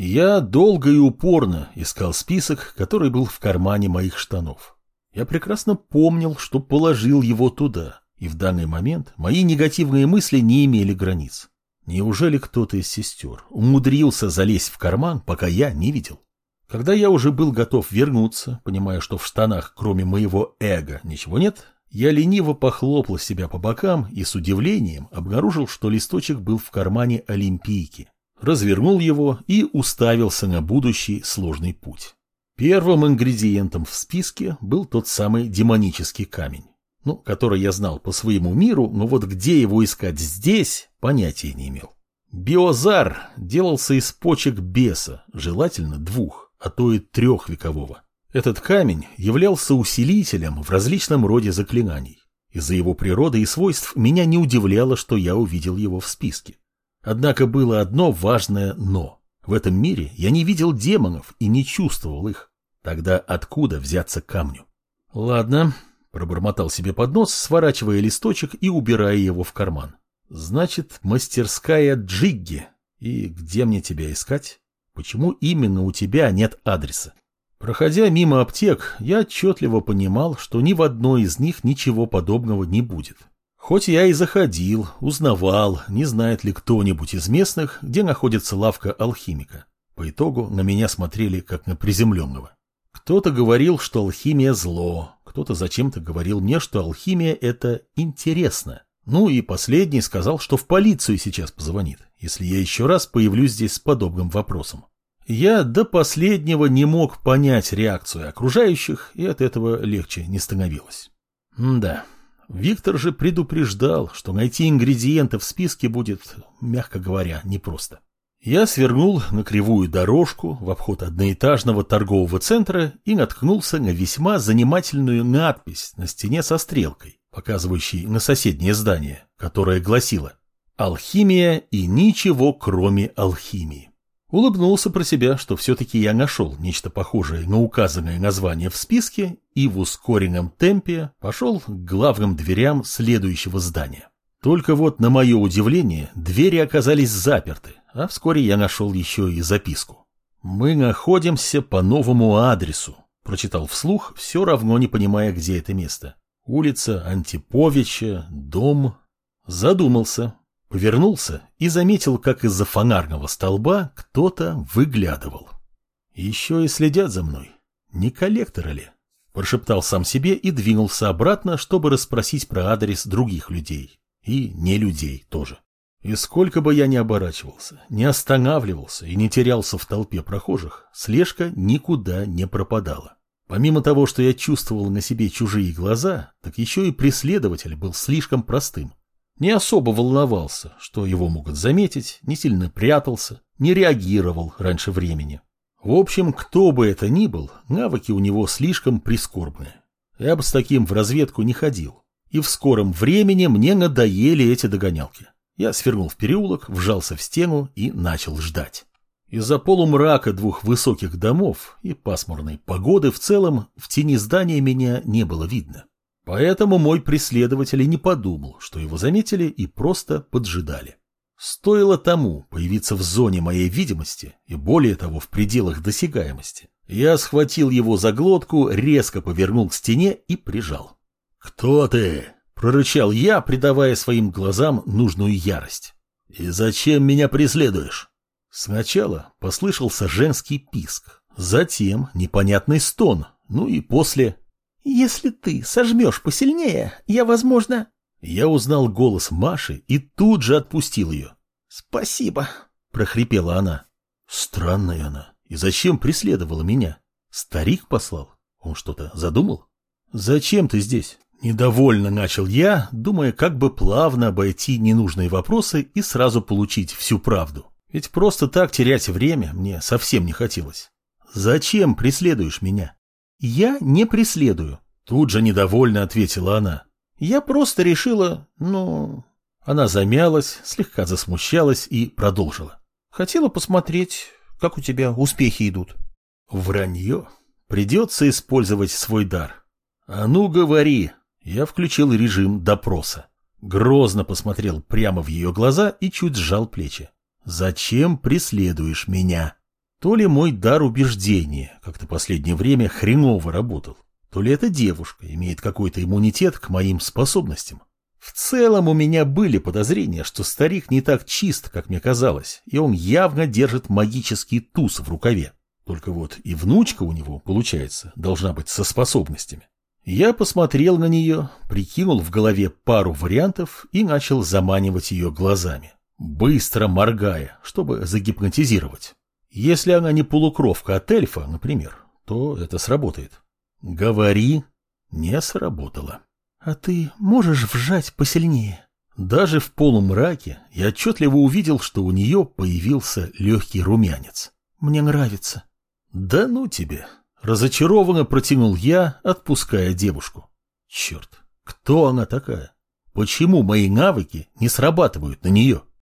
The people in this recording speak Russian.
Я долго и упорно искал список, который был в кармане моих штанов. Я прекрасно помнил, что положил его туда, и в данный момент мои негативные мысли не имели границ. Неужели кто-то из сестер умудрился залезть в карман, пока я не видел? Когда я уже был готов вернуться, понимая, что в штанах, кроме моего эго, ничего нет, я лениво похлопал себя по бокам и с удивлением обнаружил, что листочек был в кармане Олимпийки развернул его и уставился на будущий сложный путь. Первым ингредиентом в списке был тот самый демонический камень, ну, который я знал по своему миру, но вот где его искать здесь, понятия не имел. Биозар делался из почек беса, желательно двух, а то и трехвекового. Этот камень являлся усилителем в различном роде заклинаний. Из-за его природы и свойств меня не удивляло, что я увидел его в списке. Однако было одно важное «но». В этом мире я не видел демонов и не чувствовал их. Тогда откуда взяться камню? Ладно, пробормотал себе под нос, сворачивая листочек и убирая его в карман. Значит, мастерская Джигги. И где мне тебя искать? Почему именно у тебя нет адреса? Проходя мимо аптек, я отчетливо понимал, что ни в одной из них ничего подобного не будет. Хоть я и заходил, узнавал, не знает ли кто-нибудь из местных, где находится лавка алхимика. По итогу на меня смотрели как на приземленного. Кто-то говорил, что алхимия зло, кто-то зачем-то говорил мне, что алхимия это интересно. Ну и последний сказал, что в полицию сейчас позвонит, если я еще раз появлюсь здесь с подобным вопросом. Я до последнего не мог понять реакцию окружающих, и от этого легче не становилось. М да. Виктор же предупреждал, что найти ингредиенты в списке будет, мягко говоря, непросто. Я свернул на кривую дорожку в обход одноэтажного торгового центра и наткнулся на весьма занимательную надпись на стене со стрелкой, показывающей на соседнее здание, которое гласило «Алхимия и ничего кроме алхимии». Улыбнулся про себя, что все-таки я нашел нечто похожее на указанное название в списке и в ускоренном темпе пошел к главным дверям следующего здания. Только вот, на мое удивление, двери оказались заперты, а вскоре я нашел еще и записку. «Мы находимся по новому адресу», – прочитал вслух, все равно не понимая, где это место. Улица Антиповича, дом. Задумался, Повернулся и заметил, как из-за фонарного столба кто-то выглядывал. Еще и следят за мной. Не коллекторы ли? Прошептал сам себе и двинулся обратно, чтобы расспросить про адрес других людей. И не людей тоже. И сколько бы я ни оборачивался, не останавливался и не терялся в толпе прохожих, слежка никуда не пропадала. Помимо того, что я чувствовал на себе чужие глаза, так еще и преследователь был слишком простым не особо волновался, что его могут заметить, не сильно прятался, не реагировал раньше времени. В общем, кто бы это ни был, навыки у него слишком прискорбные. Я бы с таким в разведку не ходил. И в скором времени мне надоели эти догонялки. Я свернул в переулок, вжался в стену и начал ждать. Из-за полумрака двух высоких домов и пасмурной погоды в целом в тени здания меня не было видно. Поэтому мой преследователь и не подумал, что его заметили и просто поджидали. Стоило тому появиться в зоне моей видимости, и более того, в пределах досягаемости. Я схватил его за глотку, резко повернул к стене и прижал. «Кто ты?» – прорычал я, придавая своим глазам нужную ярость. «И зачем меня преследуешь?» Сначала послышался женский писк, затем непонятный стон, ну и после «Если ты сожмешь посильнее, я, возможно...» Я узнал голос Маши и тут же отпустил ее. «Спасибо», — прохрипела она. Странная она. И зачем преследовала меня? Старик послал? Он что-то задумал? «Зачем ты здесь?» Недовольно начал я, думая, как бы плавно обойти ненужные вопросы и сразу получить всю правду. Ведь просто так терять время мне совсем не хотелось. «Зачем преследуешь меня?» «Я не преследую», — тут же недовольно ответила она. «Я просто решила, ну...» Она замялась, слегка засмущалась и продолжила. «Хотела посмотреть, как у тебя успехи идут». «Вранье. Придется использовать свой дар». «А ну, говори!» Я включил режим допроса. Грозно посмотрел прямо в ее глаза и чуть сжал плечи. «Зачем преследуешь меня?» То ли мой дар убеждения как-то последнее время хреново работал, то ли эта девушка имеет какой-то иммунитет к моим способностям. В целом у меня были подозрения, что старик не так чист, как мне казалось, и он явно держит магический туз в рукаве. Только вот и внучка у него, получается, должна быть со способностями. Я посмотрел на нее, прикинул в голове пару вариантов и начал заманивать ее глазами, быстро моргая, чтобы загипнотизировать. Если она не полукровка от эльфа, например, то это сработает. Говори, не сработало. А ты можешь вжать посильнее? Даже в полумраке я отчетливо увидел, что у нее появился легкий румянец. Мне нравится. Да ну тебе. Разочарованно протянул я, отпуская девушку. Черт, кто она такая? Почему мои навыки не срабатывают на нее?